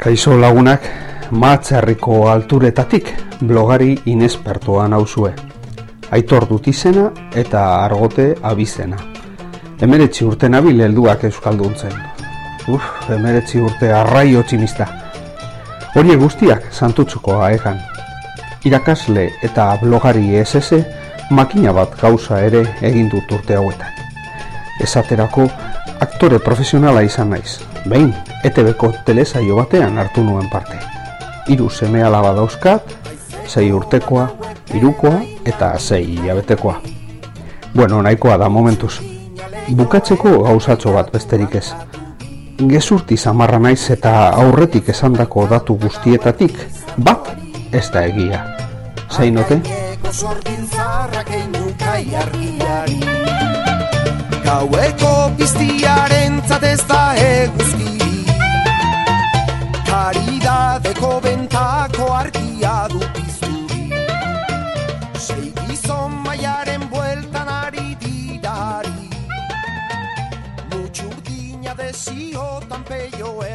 Kaixo lagunak, maatzerriko alturetatik blogari inespertoa nauzue. Aitor dut izena eta argote abizena. Emeretzi urte nabil helduak euskalduntzen. Uf, emeretzi urte arrai otximista. Hori guztiak santutzuko aegan. Irakasle eta blogari SS makina bat gauza ere egin dut urte hauetan. Esaterako aktore profesionala izan naiz. Behin, ETV-ko telesaio batean hartu nuen parte. Hiru seme alaba dauzkat, sei urtekoa, hirukoa eta sei hilabetekoa. Bueno, nahikoa da momentuz. Bukatzeko gauzatxo bat besterik ez. Gezurti zamarra naiz eta aurretik esandako datu guztietatik, bat ez da egia. Zainote? Gaueko piztiaren zatez da eguzki. Karidadeko bentako argia du pizturi. Sei gizon maiaren bueltan ari dirari Mutxurdina desiotan peio errotari